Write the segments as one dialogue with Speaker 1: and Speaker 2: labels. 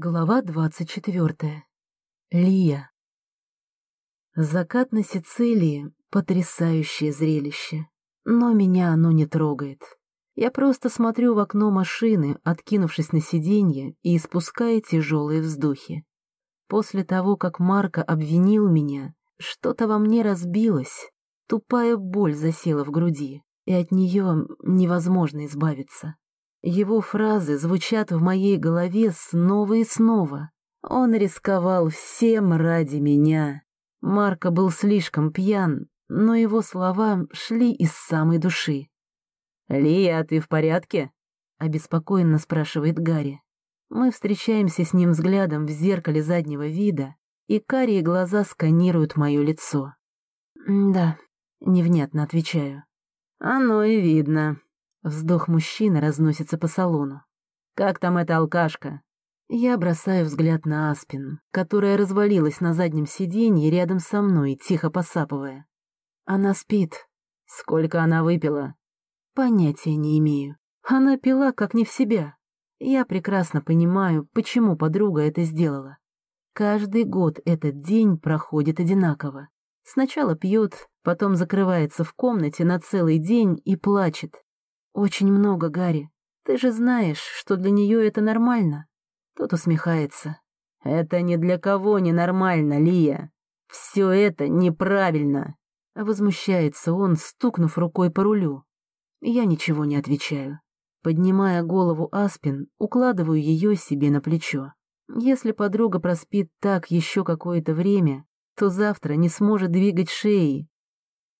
Speaker 1: Глава двадцать четвертая. Лия. Закат на Сицилии — потрясающее зрелище. Но меня оно не трогает. Я просто смотрю в окно машины, откинувшись на сиденье и испуская тяжелые вздохи. После того, как Марко обвинил меня, что-то во мне разбилось, тупая боль засела в груди, и от нее невозможно избавиться. Его фразы звучат в моей голове снова и снова. Он рисковал всем ради меня. Марко был слишком пьян, но его слова шли из самой души. «Лия, ты в порядке?» — обеспокоенно спрашивает Гарри. Мы встречаемся с ним взглядом в зеркале заднего вида, и карие глаза сканируют мое лицо. «Да», — невнятно отвечаю. «Оно и видно», Вздох мужчины разносится по салону. «Как там эта алкашка?» Я бросаю взгляд на Аспин, которая развалилась на заднем сиденье рядом со мной, тихо посапывая. Она спит. Сколько она выпила? Понятия не имею. Она пила как не в себя. Я прекрасно понимаю, почему подруга это сделала. Каждый год этот день проходит одинаково. Сначала пьет, потом закрывается в комнате на целый день и плачет, «Очень много, Гарри. Ты же знаешь, что для нее это нормально». Тот усмехается. «Это ни для кого не нормально, Лия. Все это неправильно». Возмущается он, стукнув рукой по рулю. Я ничего не отвечаю. Поднимая голову Аспин, укладываю ее себе на плечо. Если подруга проспит так еще какое-то время, то завтра не сможет двигать шеей,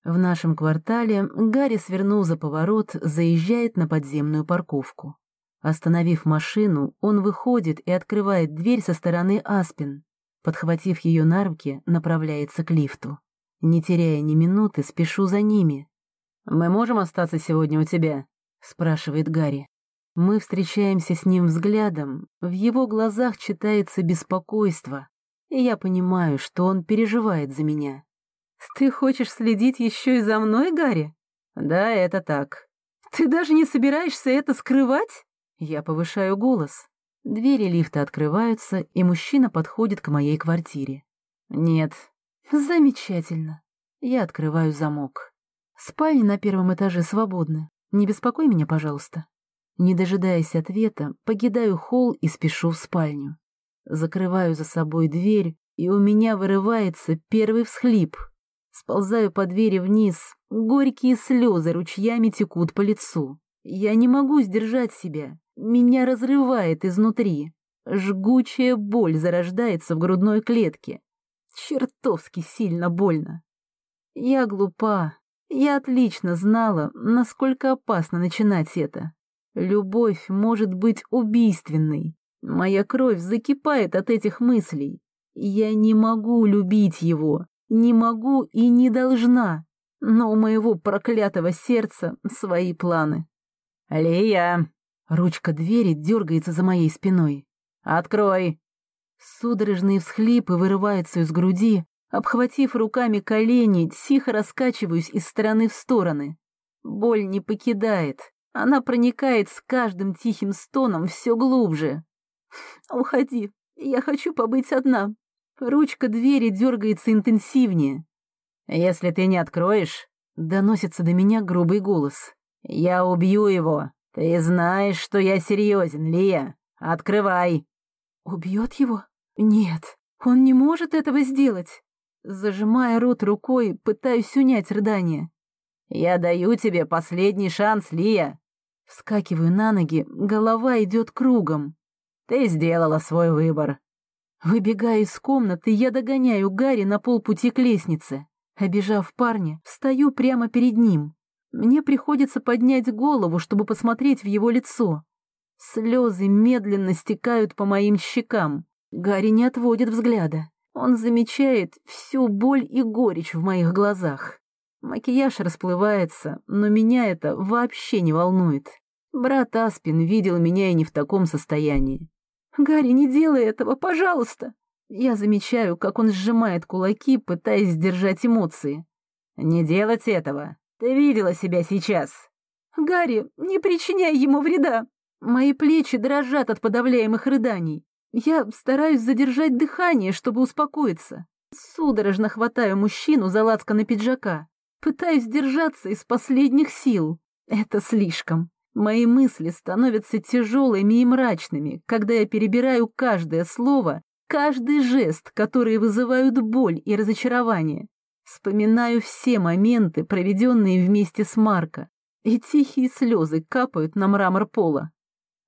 Speaker 1: в нашем квартале Гарри свернул за поворот, заезжает на подземную парковку. Остановив машину, он выходит и открывает дверь со стороны Аспин. Подхватив ее на руки, направляется к лифту. Не теряя ни минуты, спешу за ними. «Мы можем остаться сегодня у тебя?» — спрашивает Гарри. Мы встречаемся с ним взглядом, в его глазах читается беспокойство, и я понимаю, что он переживает за меня. «Ты хочешь следить еще и за мной, Гарри?» «Да, это так». «Ты даже не собираешься это скрывать?» Я повышаю голос. Двери лифта открываются, и мужчина подходит к моей квартире. «Нет». «Замечательно». Я открываю замок. Спальни на первом этаже свободны. Не беспокой меня, пожалуйста. Не дожидаясь ответа, покидаю холл и спешу в спальню. Закрываю за собой дверь, и у меня вырывается первый всхлип — Сползаю по двери вниз, горькие слезы ручьями текут по лицу. Я не могу сдержать себя, меня разрывает изнутри. Жгучая боль зарождается в грудной клетке. Чертовски сильно больно. Я глупа. Я отлично знала, насколько опасно начинать это. Любовь может быть убийственной. Моя кровь закипает от этих мыслей. Я не могу любить его, не могу и не должна, но у моего проклятого сердца свои планы. «Лия!» Ручка двери дергается за моей спиной. «Открой!» Судорожные всхлипы вырываются из груди, обхватив руками колени, тихо раскачиваюсь из стороны в стороны. Боль не покидает, она проникает с каждым тихим стоном все глубже. «Уходи, я хочу побыть одна, Ручка двери дергается интенсивнее. «Если ты не откроешь...» — доносится до меня грубый голос. «Я убью его. Ты знаешь, что я серьезен, Лия. Открывай!» «Убьет его? Нет, он не может этого сделать!» Зажимая рот рукой, пытаюсь унять рыдание. «Я даю тебе последний шанс, Лия!» Вскакиваю на ноги, голова идет кругом. «Ты сделала свой выбор. Выбегая из комнаты, я догоняю Гарри на полпути к лестнице. Обежав парня, встаю прямо перед ним. Мне приходится поднять голову, чтобы посмотреть в его лицо. Слезы медленно стекают по моим щекам. Гарри не отводит взгляда. Он замечает всю боль и горечь в моих глазах. Макияж расплывается, но меня это вообще не волнует. Брат Аспин видел меня и не в таком состоянии. «Гарри, не делай этого, пожалуйста!» Я замечаю, как он сжимает кулаки, пытаясь сдержать эмоции. «Не делать этого! Ты видела себя сейчас!» «Гарри, не причиняй ему вреда!» Мои плечи дрожат от подавляемых рыданий. Я стараюсь задержать дыхание, чтобы успокоиться. Судорожно хватаю мужчину за лацканы пиджака. Пытаюсь держаться из последних сил. Это слишком. Мои мысли становятся тяжелыми и мрачными, когда я перебираю каждое слово, каждый жест, которые вызывают боль и разочарование. Вспоминаю все моменты, проведенные вместе с Марко, и тихие слезы капают на мрамор пола.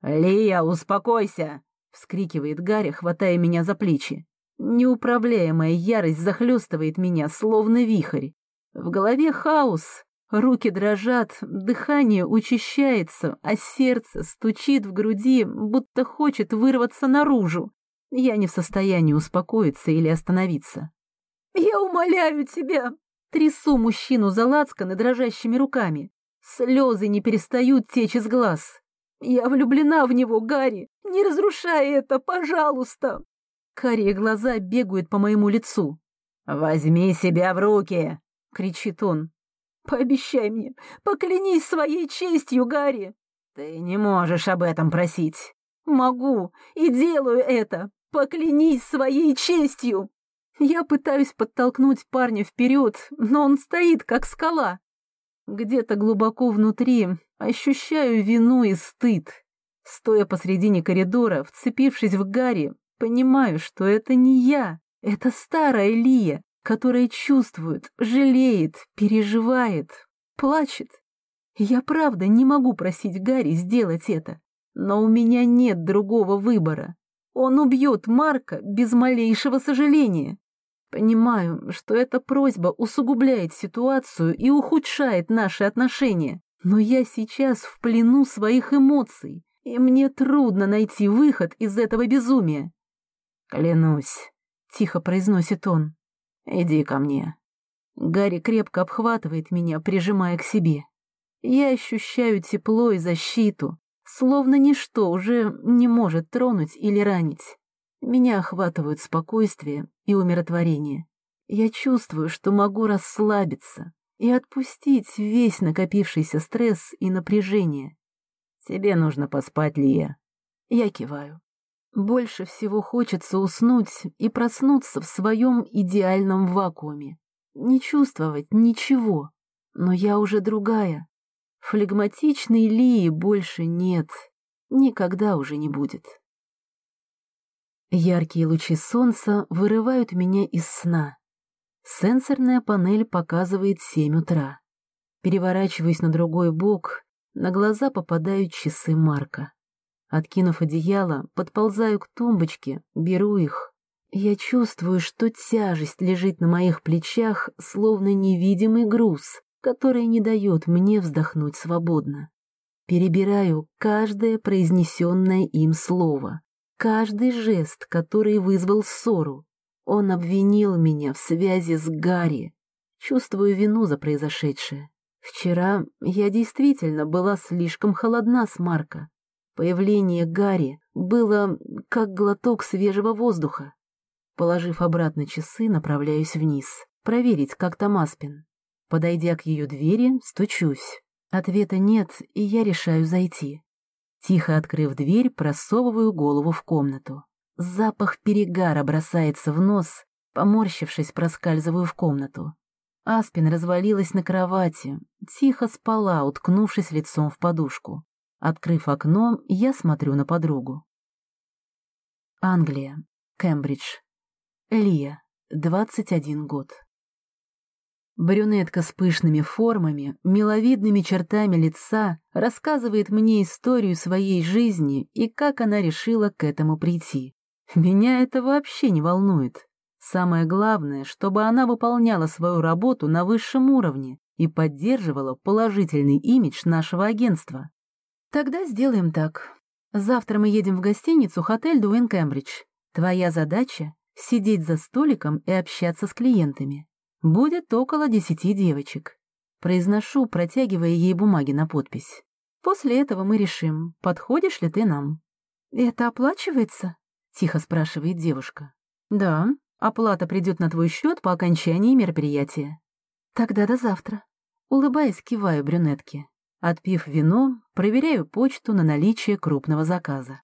Speaker 1: «Лия, успокойся!» — вскрикивает Гарри, хватая меня за плечи. Неуправляемая ярость захлестывает меня, словно вихрь. В голове хаос, руки дрожат, дыхание учащается, а сердце стучит в груди, будто хочет вырваться наружу. Я не в состоянии успокоиться или остановиться. «Я умоляю тебя!» Трясу мужчину за лацканы дрожащими руками. Слезы не перестают течь из глаз. «Я влюблена в него, Гарри! Не разрушай это, пожалуйста!» Карие глаза бегают по моему лицу. «Возьми себя в руки!» — кричит он. «Пообещай мне, поклянись своей честью, Гарри!» «Ты не можешь об этом просить!» «Могу и делаю это! Поклянись своей честью!» Я пытаюсь подтолкнуть парня вперед, но он стоит, как скала. Где-то глубоко внутри ощущаю вину и стыд. Стоя посредине коридора, вцепившись в Гарри, понимаю, что это не я, это старая Лия, которая чувствует, жалеет, переживает, плачет. Я правда не могу просить Гарри сделать это, но у меня нет другого выбора. Он убьет Марка без малейшего сожаления. Понимаю, что эта просьба усугубляет ситуацию и ухудшает наши отношения, но я сейчас в плену своих эмоций, и мне трудно найти выход из этого безумия. «Клянусь», — тихо произносит он, — «иди ко мне». Гарри крепко обхватывает меня, прижимая к себе. Я ощущаю тепло и защиту, словно ничто уже не может тронуть или ранить. Меня охватывают спокойствие и умиротворение. Я чувствую, что могу расслабиться и отпустить весь накопившийся стресс и напряжение. Тебе нужно поспать, Лия. Я киваю. Больше всего хочется уснуть и проснуться в своем идеальном вакууме. Не чувствовать ничего. Но я уже другая. Флегматичной Лии больше нет. Никогда уже не будет. Яркие лучи солнца вырывают меня из сна. Сенсорная панель показывает семь утра. Переворачиваясь на другой бок, на глаза попадают часы Марка. Откинув одеяло, подползаю к тумбочке, беру их. Я чувствую, что тяжесть лежит на моих плечах, словно невидимый груз, который не дает мне вздохнуть свободно. Перебираю каждое произнесенное им слово, каждый жест, который вызвал ссору. Он обвинил меня в связи с Гарри. Чувствую вину за произошедшее. Вчера я действительно была слишком холодна с Марка. Появление Гарри было как глоток свежего воздуха. Положив обратно часы, направляюсь вниз, проверить, как там Аспин. Подойдя к ее двери, стучусь. Ответа нет, и я решаю зайти. Тихо открыв дверь, просовываю голову в комнату. Запах перегара бросается в нос, поморщившись, проскальзываю в комнату. Аспин развалилась на кровати, тихо спала, уткнувшись лицом в подушку. Открыв окно, я смотрю на подругу. Англия, Кембридж. Лия, 21 год. Брюнетка с пышными формами, миловидными чертами лица рассказывает мне историю своей жизни и как она решила к этому прийти. Меня это вообще не волнует. Самое главное, чтобы она выполняла свою работу на высшем уровне и поддерживала положительный имидж нашего агентства. Тогда сделаем так. Завтра мы едем в гостиницу «Хотель Дуэн Кембридж». Твоя задача — сидеть за столиком и общаться с клиентами. Будет около десяти девочек. Произношу, протягивая ей бумаги на подпись. После этого мы решим, подходишь ли ты нам. «Это оплачивается?» — тихо спрашивает девушка. «Да, оплата придет на твой счет по окончании мероприятия». «Тогда до завтра». Улыбаясь, киваю брюнетке. Отпив вино, проверяю почту на наличие крупного заказа.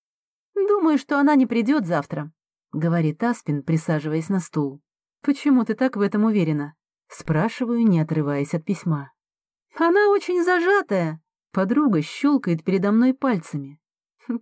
Speaker 1: Думаю, что она не придет завтра, — говорит Аспин, присаживаясь на стул. Почему ты так в этом уверена? Спрашиваю, не отрываясь от письма. Она очень зажатая. Подруга щелкает передо мной пальцами.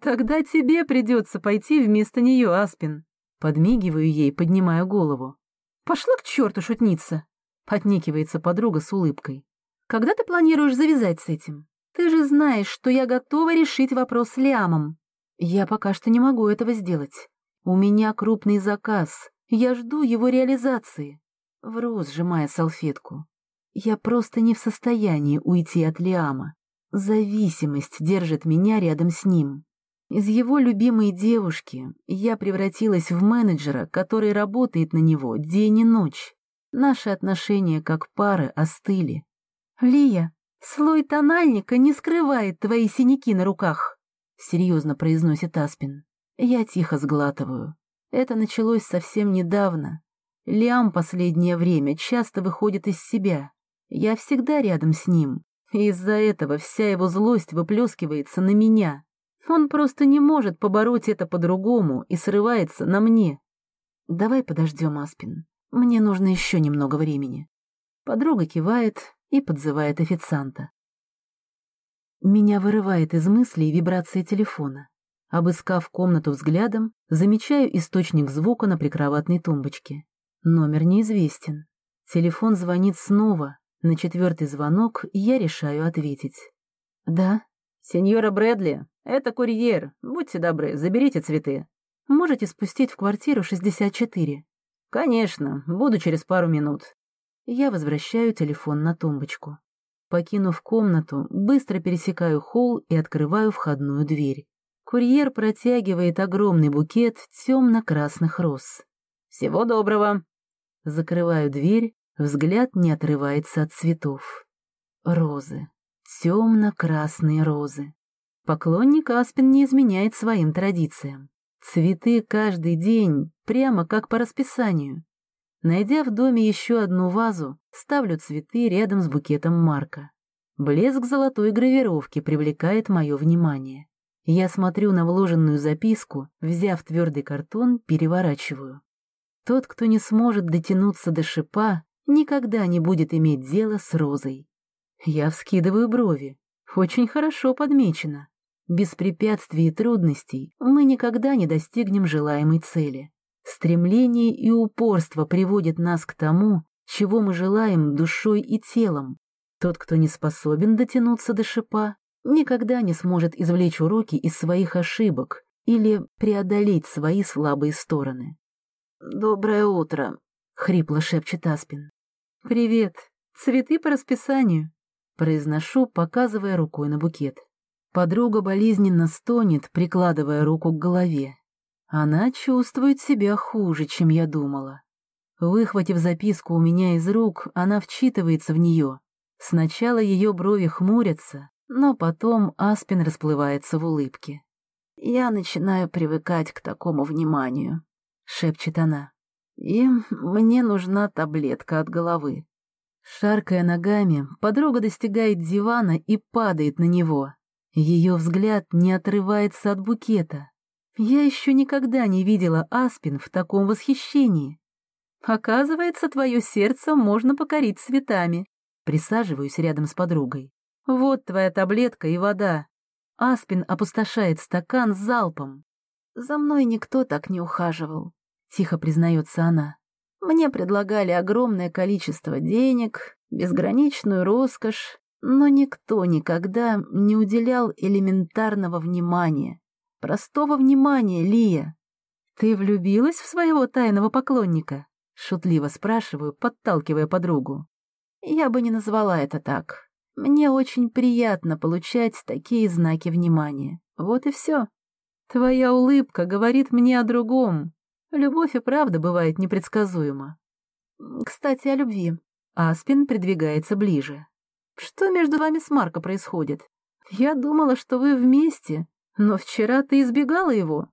Speaker 1: Тогда тебе придется пойти вместо нее, Аспин. Подмигиваю ей, поднимая голову. Пошла к черту шутница. Отникивается подруга с улыбкой. Когда ты планируешь завязать с этим? Ты же знаешь, что я готова решить вопрос с Лиамом. Я пока что не могу этого сделать. У меня крупный заказ. Я жду его реализации. Вру, сжимая салфетку. Я просто не в состоянии уйти от Лиама. Зависимость держит меня рядом с ним. Из его любимой девушки я превратилась в менеджера, который работает на него день и ночь. Наши отношения как пары остыли. «Лия, слой тональника не скрывает твои синяки на руках», — серьезно произносит Аспин. Я тихо сглатываю. Это началось совсем недавно. Лиам последнее время часто выходит из себя. Я всегда рядом с ним. Из-за этого вся его злость выплескивается на меня. Он просто не может побороть это по-другому и срывается на мне. Давай подождем, Аспин. Мне нужно еще немного времени. Подруга кивает и подзывает официанта. Меня вырывает из мыслей вибрация телефона. Обыскав комнату взглядом, замечаю источник звука на прикроватной тумбочке. Номер неизвестен. Телефон звонит снова. На четвертый звонок я решаю ответить. «Да?» «Сеньора Брэдли, это курьер. Будьте добры, заберите цветы. Можете спустить в квартиру 64?» «Конечно, буду через пару минут». Я возвращаю телефон на тумбочку. Покинув комнату, быстро пересекаю холл и открываю входную дверь. Курьер протягивает огромный букет темно-красных роз. «Всего доброго!» Закрываю дверь, взгляд не отрывается от цветов. Розы. Темно-красные розы. Поклонник Аспин не изменяет своим традициям. Цветы каждый день, прямо как по расписанию. Найдя в доме еще одну вазу, ставлю цветы рядом с букетом Марка. Блеск золотой гравировки привлекает мое внимание. Я смотрю на вложенную записку, взяв твердый картон, переворачиваю. Тот, кто не сможет дотянуться до шипа, никогда не будет иметь дело с розой. Я вскидываю брови. Очень хорошо подмечено. Без препятствий и трудностей мы никогда не достигнем желаемой цели. Стремление и упорство приводят нас к тому, чего мы желаем душой и телом. Тот, кто не способен дотянуться до шипа, никогда не сможет извлечь уроки из своих ошибок или преодолеть свои слабые стороны. «Доброе утро», — хрипло шепчет Аспин. «Привет. Цветы по расписанию», — произношу, показывая рукой на букет. Подруга болезненно стонет, прикладывая руку к голове. Она чувствует себя хуже, чем я думала. Выхватив записку у меня из рук, она вчитывается в нее. Сначала ее брови хмурятся, но потом Аспин расплывается в улыбке. «Я начинаю привыкать к такому вниманию», — шепчет она. «И мне нужна таблетка от головы». Шаркая ногами, подруга достигает дивана и падает на него. Ее взгляд не отрывается от букета. Я еще никогда не видела Аспин в таком восхищении. Оказывается, твое сердце можно покорить цветами. Присаживаюсь рядом с подругой. Вот твоя таблетка и вода. Аспин опустошает стакан с залпом. За мной никто так не ухаживал, тихо признается она. Мне предлагали огромное количество денег, безграничную роскошь, но никто никогда не уделял элементарного внимания. Простого внимания, Лия. Ты влюбилась в своего тайного поклонника? Шутливо спрашиваю, подталкивая подругу. Я бы не назвала это так. Мне очень приятно получать такие знаки внимания. Вот и все. Твоя улыбка говорит мне о другом. Любовь и правда бывает непредсказуема. Кстати, о любви. Аспин придвигается ближе. Что между вами с Марко происходит? Я думала, что вы вместе, но вчера ты избегала его.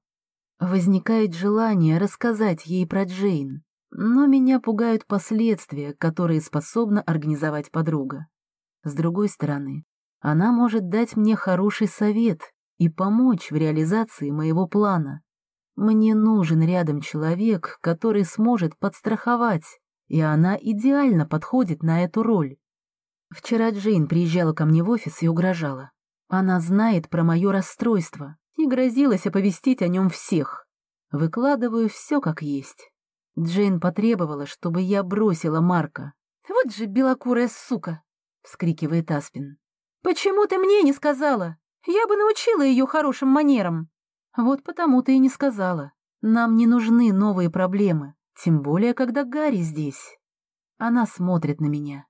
Speaker 1: Возникает желание рассказать ей про Джейн, но меня пугают последствия, которые способна организовать подруга. С другой стороны, она может дать мне хороший совет, и помочь в реализации моего плана. Мне нужен рядом человек, который сможет подстраховать, и она идеально подходит на эту роль. Вчера Джейн приезжала ко мне в офис и угрожала. Она знает про мое расстройство и грозилась оповестить о нем всех. Выкладываю все как есть. Джейн потребовала, чтобы я бросила Марка. «Вот же белокурая сука!» — вскрикивает Аспин. «Почему ты мне не сказала? Я бы научила ее хорошим манерам!» «Вот потому ты и не сказала. Нам не нужны новые проблемы, тем более, когда Гарри здесь». Она смотрит на меня.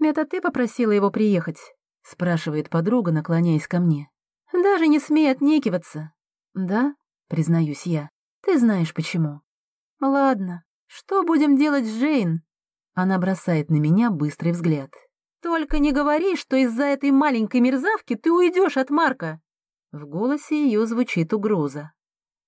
Speaker 1: «Это ты попросила его приехать?» — спрашивает подруга, наклоняясь ко мне. «Даже не смей отнекиваться». «Да?» — признаюсь я. «Ты знаешь, почему». «Ладно, что будем делать с Джейн?» Она бросает на меня быстрый взгляд. «Только не говори, что из-за этой маленькой мерзавки ты уйдешь от Марка!» В голосе ее звучит угроза.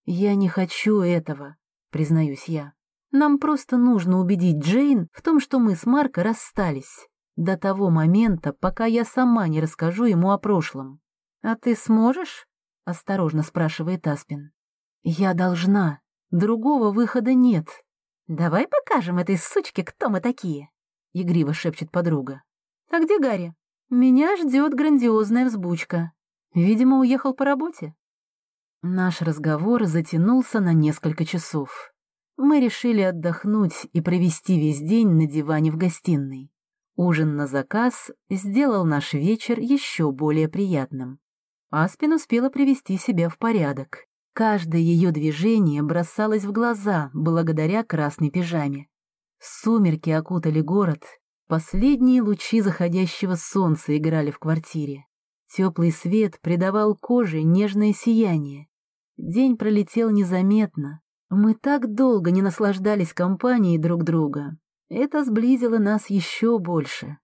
Speaker 1: «Я не хочу этого», — признаюсь я. «Нам просто нужно убедить Джейн в том, что мы с Марко расстались, до того момента, пока я сама не расскажу ему о прошлом». «А ты сможешь?» — осторожно спрашивает Аспин. «Я должна. Другого выхода нет». «Давай покажем этой сучке, кто мы такие», — игриво шепчет подруга. «А где Гарри?» «Меня ждет грандиозная взбучка. Видимо, уехал по работе». Наш разговор затянулся на несколько часов. Мы решили отдохнуть и провести весь день на диване в гостиной. Ужин на заказ сделал наш вечер еще более приятным. Аспин успела привести себя в порядок. Каждое ее движение бросалось в глаза благодаря красной пижаме. Сумерки окутали город, последние лучи заходящего солнца играли в квартире. Теплый свет придавал коже нежное сияние. День пролетел незаметно. Мы так долго не наслаждались компанией друг друга. Это сблизило нас еще больше.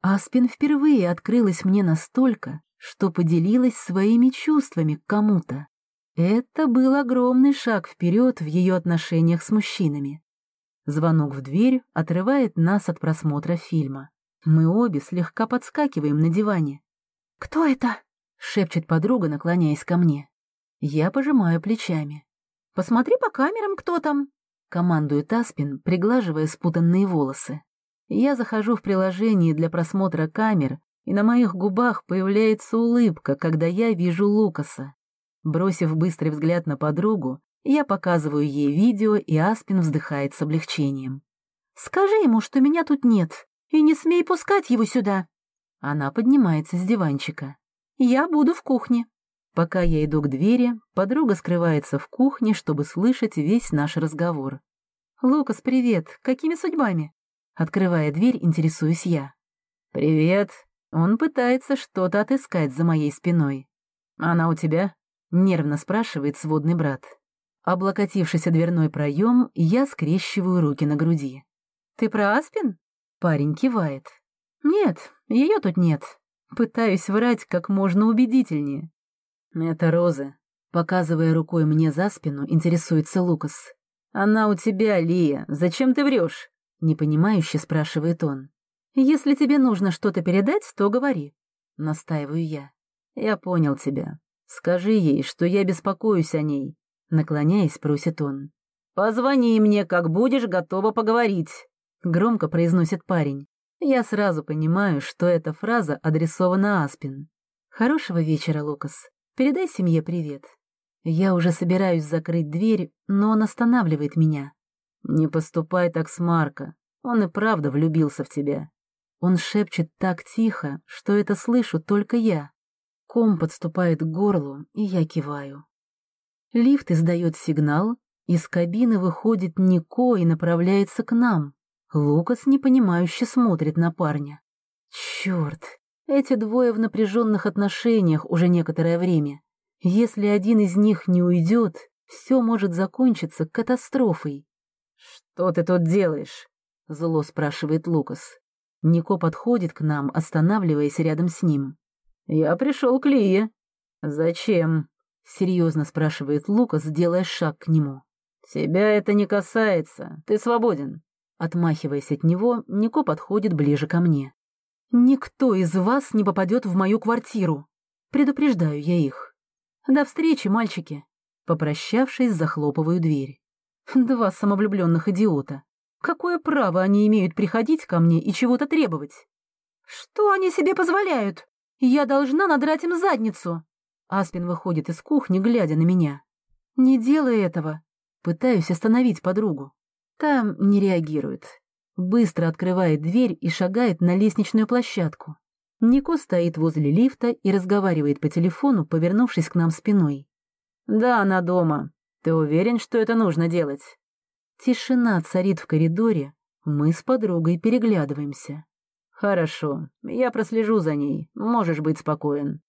Speaker 1: Аспин впервые открылась мне настолько, что поделилась своими чувствами к кому-то. Это был огромный шаг вперед в ее отношениях с мужчинами. Звонок в дверь отрывает нас от просмотра фильма. Мы обе слегка подскакиваем на диване. «Кто это?» — шепчет подруга, наклоняясь ко мне. Я пожимаю плечами. «Посмотри по камерам, кто там!» — командует Аспин, приглаживая спутанные волосы. Я захожу в приложение для просмотра камер, и на моих губах появляется улыбка, когда я вижу Лукаса. Бросив быстрый взгляд на подругу, я показываю ей видео, и Аспин вздыхает с облегчением. «Скажи ему, что меня тут нет, и не смей пускать его сюда!» Она поднимается с диванчика. «Я буду в кухне». Пока я иду к двери, подруга скрывается в кухне, чтобы слышать весь наш разговор. «Лукас, привет! Какими судьбами?» Открывая дверь, интересуюсь я. «Привет!» Он пытается что-то отыскать за моей спиной. «Она у тебя?» — нервно спрашивает сводный брат. Облокотившись о дверной проем, я скрещиваю руки на груди. «Ты про Аспин?» Парень кивает. «Нет, ее тут нет. Пытаюсь врать как можно убедительнее». «Это Роза», — показывая рукой мне за спину, интересуется Лукас. «Она у тебя, Лия. Зачем ты врешь?» — непонимающе спрашивает он. «Если тебе нужно что-то передать, то говори», — настаиваю я. «Я понял тебя. Скажи ей, что я беспокоюсь о ней», — наклоняясь, просит он. «Позвони мне, как будешь готова поговорить», — громко произносит парень. Я сразу понимаю, что эта фраза адресована Аспин. «Хорошего вечера, Лукас. Передай семье привет». Я уже собираюсь закрыть дверь, но он останавливает меня. «Не поступай так с Марко. Он и правда влюбился в тебя». Он шепчет так тихо, что это слышу только я. Ком подступает к горлу, и я киваю. Лифт издает сигнал, из кабины выходит Нико и направляется к нам. Лукас непонимающе смотрит на парня. Черт, эти двое в напряженных отношениях уже некоторое время. Если один из них не уйдет, все может закончиться катастрофой. «Что ты тут делаешь?» — зло спрашивает Лукас. Нико подходит к нам, останавливаясь рядом с ним. «Я пришел к Лие». «Зачем?» — серьезно спрашивает Лукас, делая шаг к нему. «Тебя это не касается. Ты свободен». Отмахиваясь от него, Нико подходит ближе ко мне. «Никто из вас не попадет в мою квартиру. Предупреждаю я их». До встречи, мальчики. Попрощавшись, захлопываю дверь. Два самовлюбленных идиота. Какое право они имеют приходить ко мне и чего-то требовать? Что они себе позволяют? Я должна надрать им задницу. Аспин выходит из кухни, глядя на меня. Не делай этого. Пытаюсь остановить подругу. Там не реагирует. Быстро открывает дверь и шагает на лестничную площадку. Нико стоит возле лифта и разговаривает по телефону, повернувшись к нам спиной. «Да, она дома. Ты уверен, что это нужно делать?» Тишина царит в коридоре. Мы с подругой переглядываемся. «Хорошо, я прослежу за ней. Можешь быть спокоен».